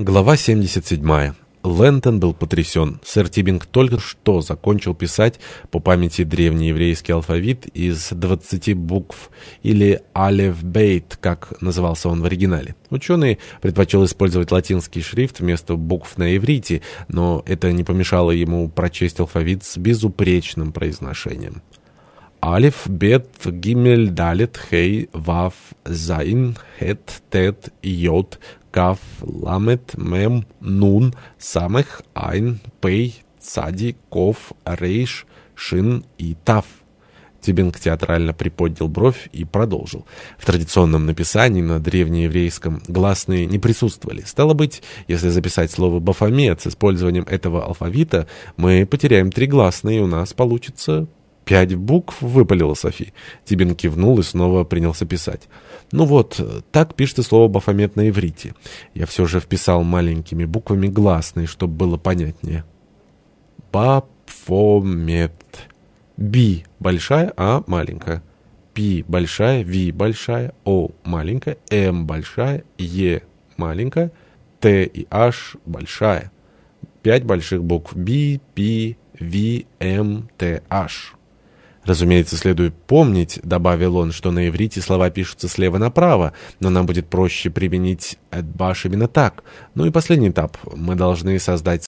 Глава 77. Лэнтон был потрясен. Сэр Тибинг только что закончил писать по памяти древнееврейский алфавит из 20 букв, или «алефбейт», как назывался он в оригинале. Ученый предпочел использовать латинский шрифт вместо букв на иврите, но это не помешало ему прочесть алфавит с безупречным произношением. Алиф, Бет, Гимель, Далет, Хей, Вав, Зайн, Хет, Тет, Йод, Каф, Ламет, Мем, Нун, Самых, Айн, Пей, Цади, Ков, Рейш, Шин и Тав. Тибинг театрально приподнял бровь и продолжил. В традиционном написании на древнееврейском гласные не присутствовали. Стало быть, если записать слово «бафомет» с использованием этого алфавита, мы потеряем три гласные, и у нас получится «Пять букв?» — выпалила Софи. Тибин кивнул и снова принялся писать. «Ну вот, так пишется слово «бафомет» на иврите. Я все же вписал маленькими буквами гласные, чтобы было понятнее. Бафомет. Би большая, А маленькая. Пи большая, Ви большая, О маленькая, М большая, Е маленькая, Т и H большая. Пять больших букв Би, Пи, Ви, М, Т, H. Разумеется, следует помнить, добавил он, что на иврите слова пишутся слева направо, но нам будет проще применить «эдбаш» именно так. Ну и последний этап. Мы должны создать